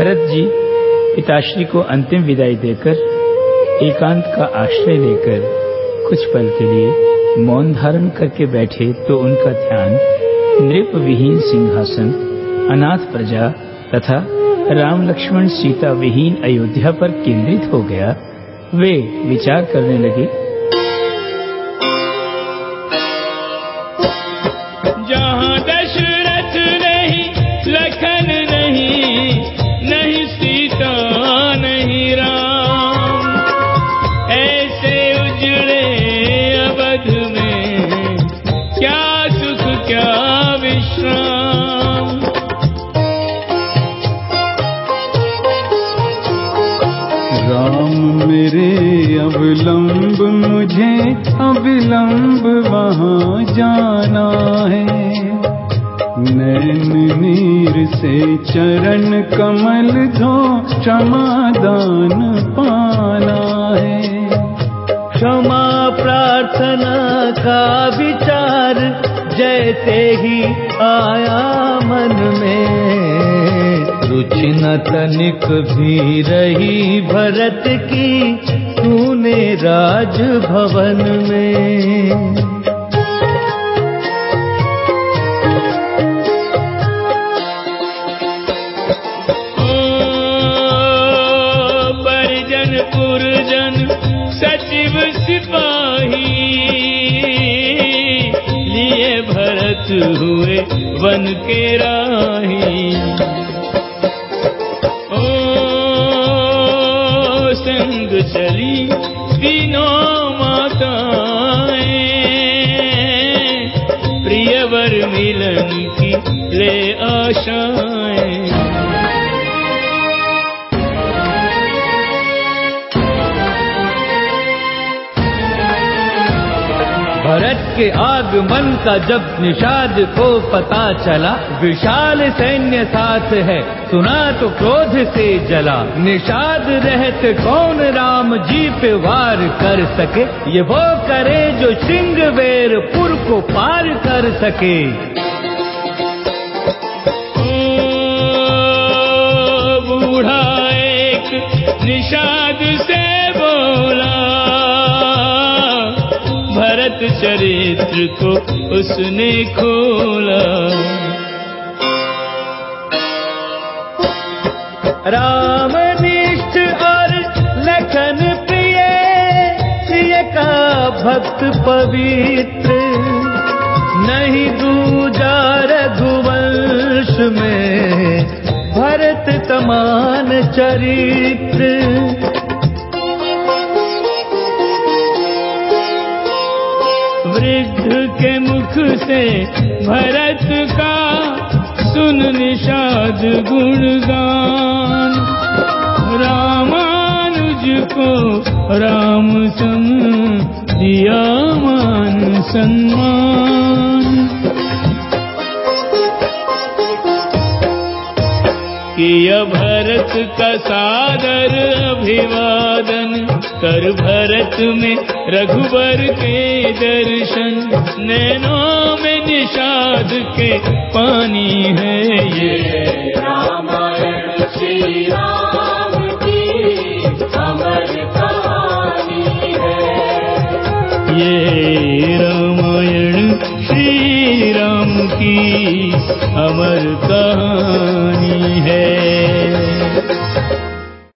भरत जी पिताश्री को अंतिम विदाई देकर, एकांत का आश्रय लेकर, कुछ पल के लिए मौन धारण करके बैठे तो उनका ध्यान नृप विहीन सिंहासन, अनाथ प्रजा तथा राम लक्ष्मण सीता विहीन अयोध्या पर केंद्रित हो गया। वे विचार करने लगे मेरे अविलंब मुझे, अविलंब वहाँ जाना है। नैन नीर से चरण कमल धो, क्षमादान पाना है। क्षमा प्रार्थना का विचार, जैसे ही आया मन में। न तनिक भी रही भरत की, तूने राज भवन में परिजन पुरजन सचिव, सिपाही भरत हुए वन के राही। चली बिना माताएँ। प्रियवर मिलन की ले आशाएँ। भरत के आगमन का जब निषाद को पता चला, विशाल सैन्य साथ है, सुना तो क्रोध से जला। निषाद रहते कौन राम जी पे वार कर सके? ये वो करे जो सिंगवेरपुर को पार कर सके। बूढ़ा एक निषाद से चरित्र को उसने खोला। राम निष्ठ और लखन प्रिय प्रिय का भक्त पवित्र। नहीं दूजा रघुवंश में भरत समान चरित्र। वृद्ध के मुख से भरत का सुन निषाद गुणगान। रामानुज को राम सम दिया मान सम्मान। किया भरत का सादर अभिवादन कर भरत में रघुबर के दर्शन। नैनों में निषाद के पानी है ये। रामायण श्री राम की अमर कहानी है। ये रामायण श्री राम की अमर कहानी